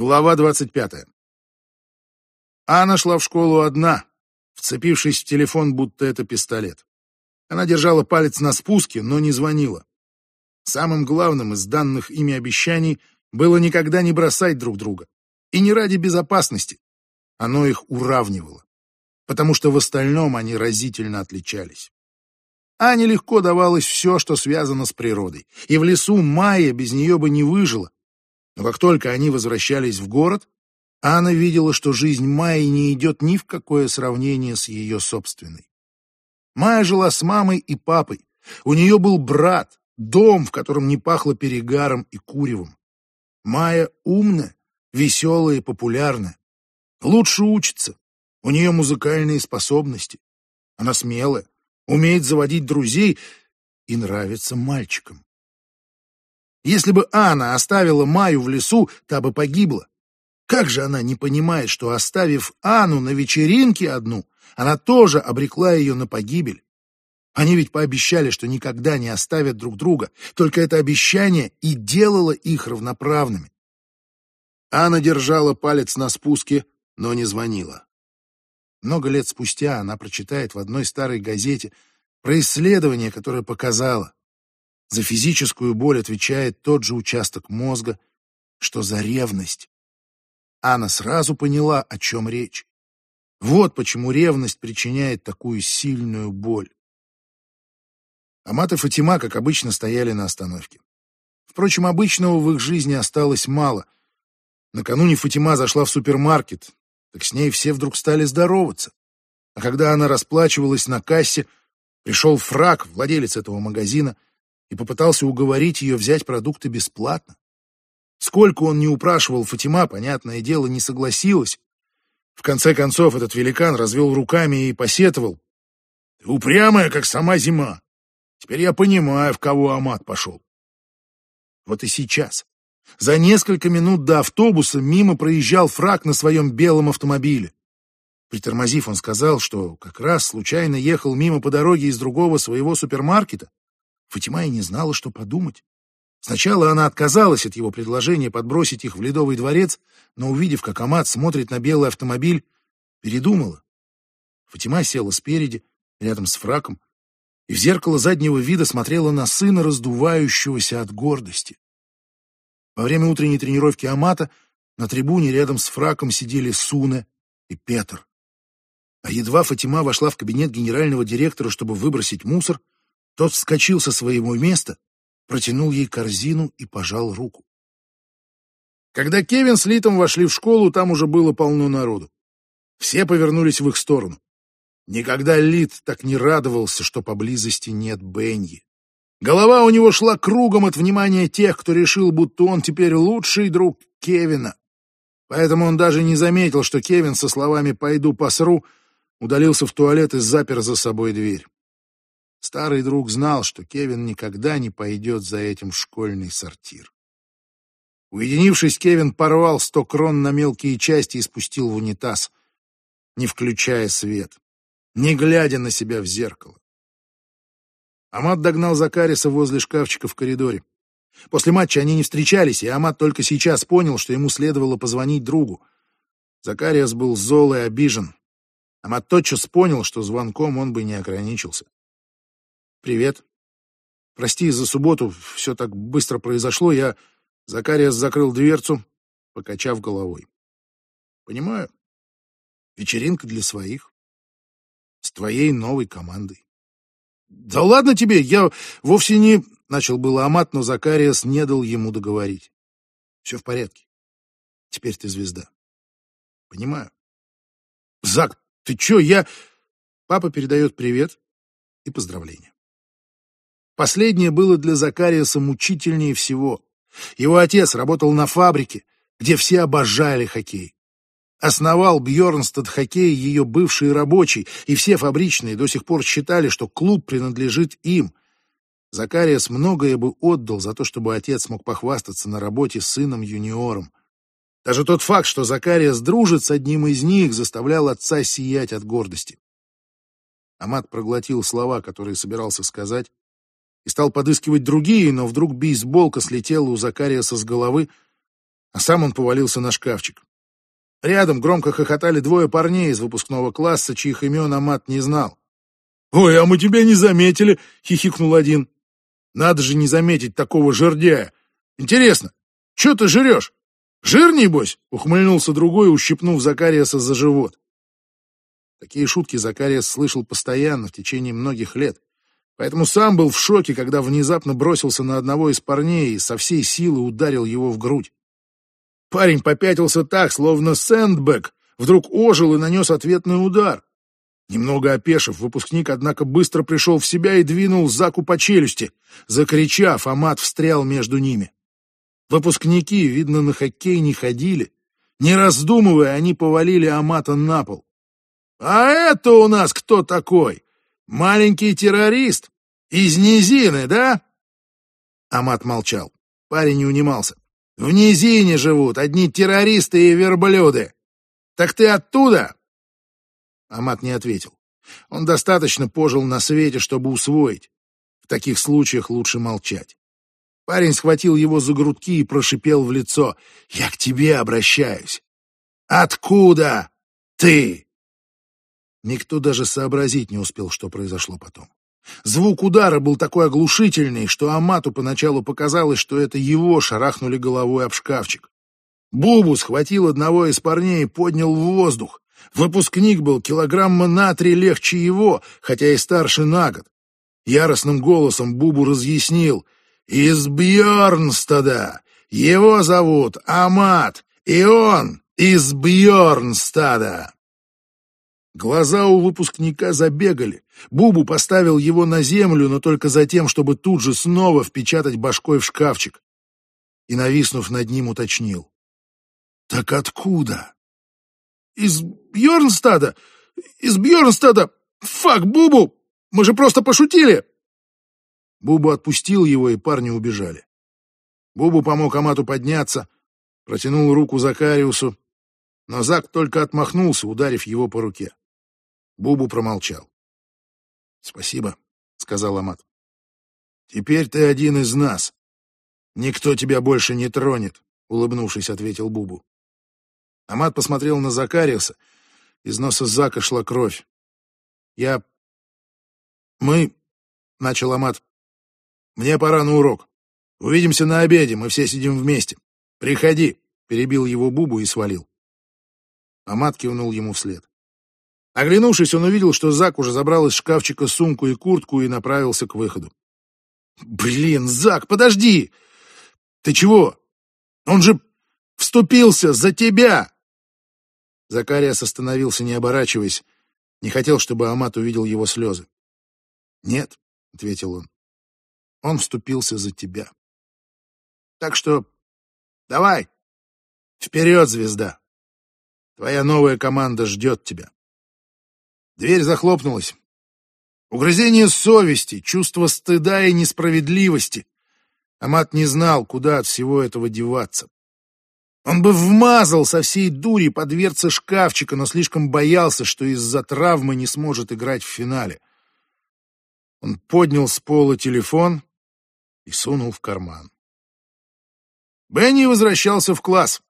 Глава двадцать пятая. Анна шла в школу одна, вцепившись в телефон, будто это пистолет. Она держала палец на спуске, но не звонила. Самым главным из данных ими обещаний было никогда не бросать друг друга. И не ради безопасности. Оно их уравнивало. Потому что в остальном они разительно отличались. Ане легко давалось все, что связано с природой. И в лесу Майя без нее бы не выжила. Но как только они возвращались в город, Анна видела, что жизнь Майи не идет ни в какое сравнение с ее собственной. Майя жила с мамой и папой. У нее был брат, дом, в котором не пахло перегаром и куревом. Майя умная, веселая и популярная. Лучше учится. У нее музыкальные способности. Она смелая, умеет заводить друзей и нравится мальчикам. Если бы Анна оставила Маю в лесу, та бы погибла. Как же она не понимает, что, оставив Анну на вечеринке одну, она тоже обрекла ее на погибель? Они ведь пообещали, что никогда не оставят друг друга, только это обещание и делало их равноправными. Анна держала палец на спуске, но не звонила. Много лет спустя она прочитает в одной старой газете про исследование, которое показало, за физическую боль отвечает тот же участок мозга, что за ревность. Анна сразу поняла, о чем речь. Вот почему ревность причиняет такую сильную боль. Амат и Фатима, как обычно, стояли на остановке. Впрочем, обычного в их жизни осталось мало. Накануне Фатима зашла в супермаркет, так с ней все вдруг стали здороваться. А когда она расплачивалась на кассе, пришел фрак, владелец этого магазина, и попытался уговорить ее взять продукты бесплатно. Сколько он не упрашивал Фатима, понятное дело, не согласилась. В конце концов этот великан развел руками и посетовал. «Ты упрямая, как сама зима. Теперь я понимаю, в кого Амат пошел». Вот и сейчас. За несколько минут до автобуса мимо проезжал фрак на своем белом автомобиле. Притормозив, он сказал, что как раз случайно ехал мимо по дороге из другого своего супермаркета Фатима и не знала, что подумать. Сначала она отказалась от его предложения подбросить их в Ледовый дворец, но, увидев, как Амат смотрит на белый автомобиль, передумала. Фатима села спереди, рядом с фраком, и в зеркало заднего вида смотрела на сына, раздувающегося от гордости. Во время утренней тренировки Амата на трибуне рядом с фраком сидели Суне и Петр. А едва Фатима вошла в кабинет генерального директора, чтобы выбросить мусор, тот вскочил со своего места, протянул ей корзину и пожал руку. Когда Кевин с Литом вошли в школу, там уже было полно народу. Все повернулись в их сторону. Никогда Лит так не радовался, что поблизости нет Бенни. Голова у него шла кругом от внимания тех, кто решил, будто он теперь лучший друг Кевина. Поэтому он даже не заметил, что Кевин со словами «пойду посру» удалился в туалет и запер за собой дверь. Старый друг знал, что Кевин никогда не пойдет за этим в школьный сортир. Уединившись, Кевин порвал сто крон на мелкие части и спустил в унитаз, не включая свет, не глядя на себя в зеркало. Амат догнал Закариса возле шкафчика в коридоре. После матча они не встречались, и Амат только сейчас понял, что ему следовало позвонить другу. Закариас был зол и обижен. Амат тотчас понял, что звонком он бы не ограничился. «Привет. Прости за субботу, все так быстро произошло. Я...» Закариас закрыл дверцу, покачав головой. «Понимаю. Вечеринка для своих. С твоей новой командой». «Да ладно тебе, я вовсе не...» — начал было Амат, но Закариас не дал ему договорить. «Все в порядке. Теперь ты звезда». «Понимаю». «Зак, ты че, я...» Папа передает привет и поздравления. Последнее было для Закариаса мучительнее всего. Его отец работал на фабрике, где все обожали хоккей. Основал Бьернстад хоккей ее бывший рабочий, и все фабричные до сих пор считали, что клуб принадлежит им. Закариас многое бы отдал за то, чтобы отец мог похвастаться на работе с сыном-юниором. Даже тот факт, что Закариас дружит с одним из них, заставлял отца сиять от гордости. Амат проглотил слова, которые собирался сказать, и стал подыскивать другие, но вдруг бейсболка слетела у Закариаса с головы, а сам он повалился на шкафчик. Рядом громко хохотали двое парней из выпускного класса, чьих имен Амат не знал. «Ой, а мы тебя не заметили!» — хихикнул один. «Надо же не заметить такого жердяя! Интересно, что ты жрешь? Жир, небось?» — ухмыльнулся другой, ущипнув Закариаса за живот. Такие шутки Закариас слышал постоянно в течение многих лет, поэтому сам был в шоке, когда внезапно бросился на одного из парней и со всей силы ударил его в грудь. Парень попятился так, словно сэндбэк, вдруг ожил и нанес ответный удар. Немного опешив, выпускник, однако, быстро пришел в себя и двинул Заку по челюсти. Закричав, Амат встрял между ними. Выпускники, видно, на хоккей не ходили. Не раздумывая, они повалили Амата на пол. «А это у нас кто такой? Маленький террорист? Из низины, да?» Амат молчал. Парень не унимался. «В низине живут одни террористы и верблюды. Так ты оттуда?» Амат не ответил. Он достаточно пожил на свете, чтобы усвоить. В таких случаях лучше молчать. Парень схватил его за грудки и прошипел в лицо. «Я к тебе обращаюсь». «Откуда ты?» Никто даже сообразить не успел, что произошло потом. Звук удара был такой оглушительный, что Амату поначалу показалось, что это его шарахнули головой об шкафчик. Бубу схватил одного из парней и поднял в воздух. Выпускник был килограмма на три легче его, хотя и старше на год. Яростным голосом Бубу разъяснил. «Из Бьернстада! Его зовут Амат, и он из Бьернстада!» Глаза у выпускника забегали. Бубу поставил его на землю, но только за тем, чтобы тут же снова впечатать башкой в шкафчик. И, нависнув над ним, уточнил. «Так откуда?» «Из Бьернстада! Из Бьернстада! Фак, Бубу! Мы же просто пошутили!» Бубу отпустил его, и парни убежали. Бубу помог Амату подняться, протянул руку Закариусу, но Зак только отмахнулся, ударив его по руке. Бубу промолчал. «Спасибо», — сказал Амат. «Теперь ты один из нас. Никто тебя больше не тронет», — улыбнувшись, ответил Бубу. Амат посмотрел на Закариуса. Из носа Зака шла кровь. «Я... Мы...» — начал Амат. «Мне пора на урок. Увидимся на обеде, мы все сидим вместе. Приходи», — перебил его Бубу и свалил. Амат кивнул ему вслед. Оглянувшись, он увидел, что Зак уже забрал из шкафчика сумку и куртку и направился к выходу. «Блин, Зак, подожди! Ты чего? Он же вступился за тебя!» Закариас остановился, не оборачиваясь, не хотел, чтобы Амат увидел его слезы. «Нет», — ответил он, — «он вступился за тебя. Так что давай, вперед, звезда! Твоя новая команда ждет тебя». Дверь захлопнулась. Угрызение совести, чувство стыда и несправедливости. Амат не знал, куда от всего этого деваться. Он бы вмазал со всей дури по дверце шкафчика, но слишком боялся, что из-за травмы не сможет играть в финале. Он поднял с пола телефон и сунул в карман. Бенни возвращался в класс,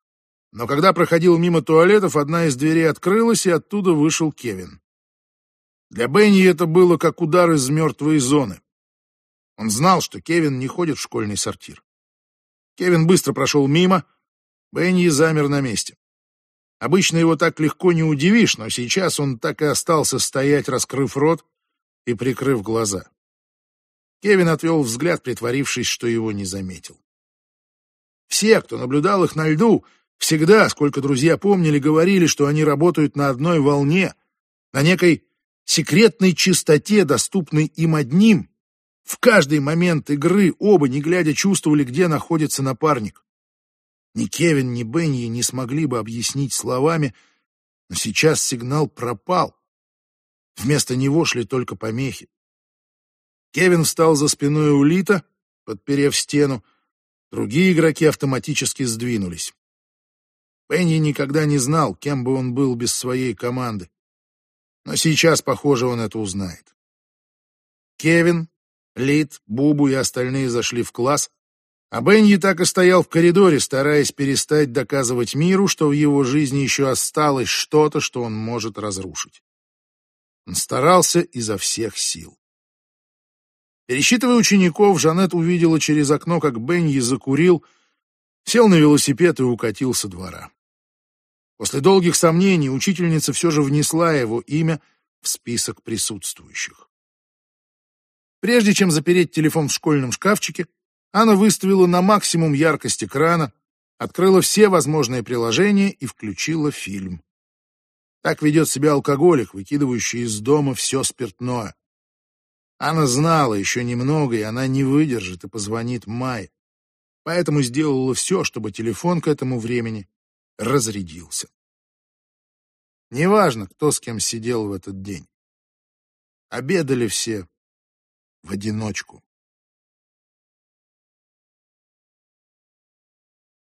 но когда проходил мимо туалетов, одна из дверей открылась, и оттуда вышел Кевин. Для Бенни это было как удар из мертвой зоны. Он знал, что Кевин не ходит в школьный сортир. Кевин быстро прошел мимо, Бенни замер на месте. Обычно его так легко не удивишь, но сейчас он так и остался стоять, раскрыв рот и прикрыв глаза. Кевин отвел взгляд, притворившись, что его не заметил. Все, кто наблюдал их на льду, всегда, сколько друзья помнили, говорили, что они работают на одной волне, на некой секретной чистоте, доступной им одним. В каждый момент игры оба, не глядя, чувствовали, где находится напарник. Ни Кевин, ни Бенни не смогли бы объяснить словами, но сейчас сигнал пропал. Вместо него шли только помехи. Кевин встал за спиной улита, подперев стену. Другие игроки автоматически сдвинулись. Бенни никогда не знал, кем бы он был без своей команды. Но сейчас, похоже, он это узнает. Кевин, Лид, Бубу и остальные зашли в класс, А Бенни так и стоял в коридоре, стараясь перестать доказывать миру, что в его жизни еще осталось что-то, что он может разрушить. Он старался изо всех сил. Пересчитывая учеников, Жанет увидела через окно, как Бенни закурил, сел на велосипед и укатил со двора. После долгих сомнений учительница все же внесла его имя в список присутствующих. Прежде чем запереть телефон в школьном шкафчике, она выставила на максимум яркость экрана, открыла все возможные приложения и включила фильм. Так ведет себя алкоголик, выкидывающий из дома все спиртное. Она знала еще немного, и она не выдержит и позвонит Майе. Поэтому сделала все, чтобы телефон к этому времени разрядился. Неважно, кто с кем сидел в этот день. Обедали все в одиночку.